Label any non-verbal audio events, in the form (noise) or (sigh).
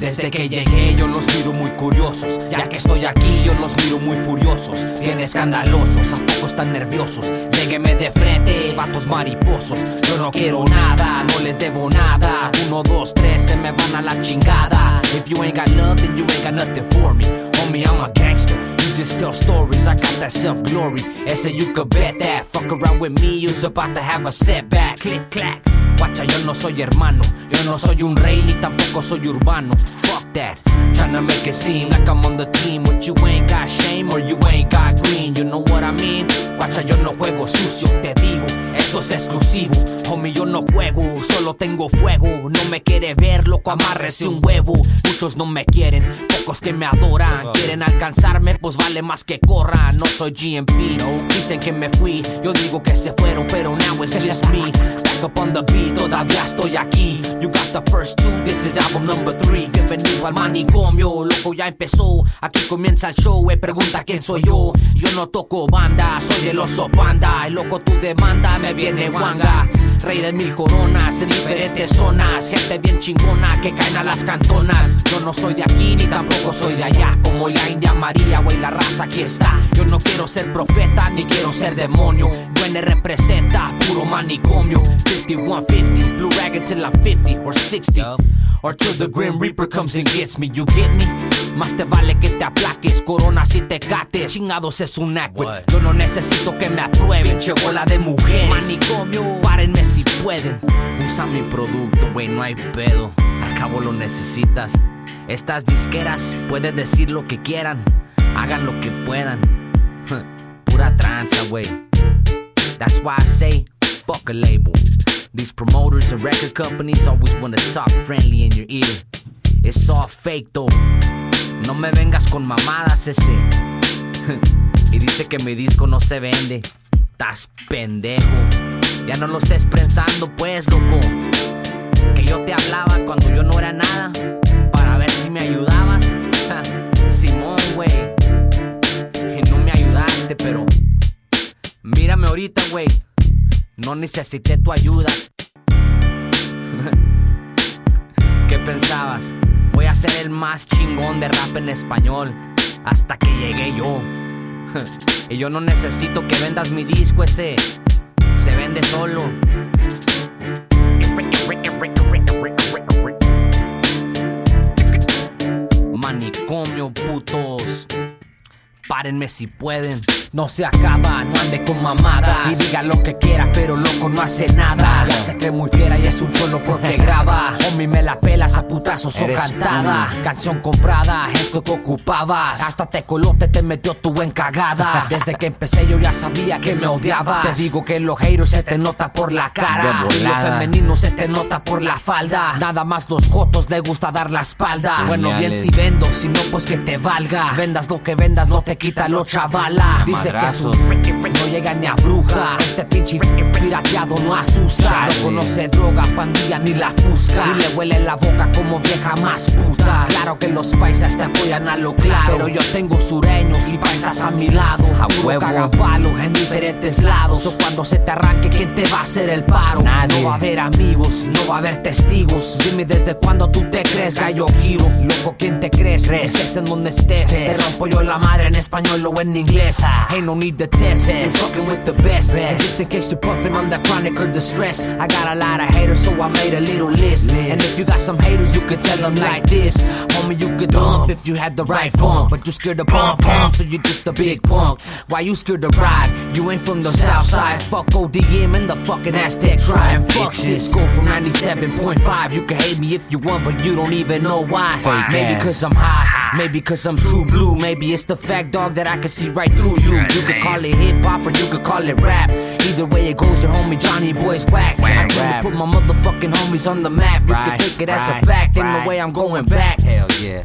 Desde que llegué yo los miro muy curiosos. Ya que estoy aquí yo los miro muy furiosos. Bien escandalosos, a poco están nerviosos Llégueme de frente, vatos mariposos. Yo no quiero nada, no les debo nada. Uno, dos, tres, se me van a la chingada. If you ain't got then you ain't got nothing for me. Homie, I'm a gangster just tell stories, I got that self-glory. Ese you could bet that. Fuck around with me, you's about to have a setback. Click, clack. Guacha, yo no soy hermano, yo no soy un rey ni tampoco soy urbano. Fuck that, tryna make it seem like I'm on the team. But you ain't got shame or you ain't got green, you know what I mean? Guacha, yo no juego sucio, te digo, esto es exclusivo. Homie, yo no juego, solo tengo fuego. No me quiere ver, loco, amárrese un huevo. Muchos no me quieren, pocos que me adoran. Quieren alcanzarme, pues vale más que corra. No soy GMP, dicen que me fui. Yo digo que se fueron, pero now it's just me. Back up on the beat, todavía estoy aquí. You got the first two, this is album number three. Bienvenido al manicomio, loco, ya empezó. Aquí comienza el show, eh, pregunta quién soy yo. Yo no toco banda, soy el oso panda. El loco tu demanda, me viene guanga. Rey de mil coronas en diferentes zonas. Gente bien chingona que caen a las cantonas. Yo no soy de aquí ni tampoco soy de allá. Como la India María, güey, la raza aquí está. Yo no quiero ser profeta ni quiero ser demonio. Duene representa puro manicomio. 5150, blue rag until I'm 50 or 60. Or till the Grim Reaper comes and gets me. You get me? Más te vale que te aplaques, corona si te cates. Chingados es un act. Yo no necesito que me aprueben, pinche bola de mujeres. Manicomio, párenme si pueden. Usa mi producto, güey, no hay pedo. Al cabo lo necesitas. Estas disqueras pueden decir lo que quieran, hagan lo que puedan. Pura tranza, güey. That's why I say, fuck a label. These promoters and record companies always wanna talk friendly in your ear. It's all fake though. No me vengas con mamadas ese. y dice que mi disco no se vende. Estás pendejo. Ya no lo estés pensando pues, loco. Que yo te hablaba cuando yo no era nada. Para ver si me ayudabas. Simón, güey. Que no me ayudaste, pero. Mírame ahorita, güey. No necesité tu ayuda. (laughs) ¿Qué pensabas? Voy a ser el más chingón de rap en español. Hasta que llegué yo. (laughs) y yo no necesito que vendas mi disco ese. Se vende solo. Manicomio, putos. Párenme si pueden. No se acaba, no ande con mamadas. Y diga lo que quiera, pero loco no hace nada. Ya se cree muy fiera y es un cholo porque (laughs) graba. Homie, me la pelas a putazos o cantada. Canción comprada, esto que ocupabas. Hasta te colote te metió tu buen cagada. (laughs) Desde que empecé yo ya sabía que me odiabas. Te digo que los haters se te nota por la cara. Y lo femenino se te nota por la falda. Nada más los jotos le gusta dar la espalda. Bueno, bien si vendo, si no, pues que te valga. Vendas lo que vendas, no te quita lo chavala. Dice que su no llega ni a bruja. Este pinche pirateado no asusta. No conoce droga, pandilla ni la fusca. Y le huele la boca como vieja más puta. Claro que los paisas te apoyan a lo claro. Pero yo tengo sureños y paisas a mi lado. A huevo. palos en diferentes lados. O cuando se te arranque, ¿quién te va a hacer el paro? No va a haber amigos, no va a haber testigos. Dime desde cuándo tú te crees gallo giro. Loco, ¿quién te crees? Estés en donde estés. Te rompo yo la madre en español o en inglés. Ain't no need to test. You're fucking with the best. Just in case you're puffing on that chronic or distress. I got a lot of haters, so I made a little list. And if you got some haters, you could tell them like this. Homie, you could dump if you had the right funk. But you scared to bump, pump, so you just a big punk. Why you scared to ride? You ain't from the south side. Fuck ODM and the fucking Aztec tribe. Fuck Cisco from 97.5. You can hate me if you want, but you don't even know why. Maybe cause I'm high, maybe cause I'm true blue. Maybe it's the fact, dog, that I can see right through you. You could call it hip hop or you could call it rap. Either way it goes, your homie Johnny Boy's whack. I came to put my motherfucking homies on the map. You can take it as a fact. Ain't no way I'm going back. Hell yeah.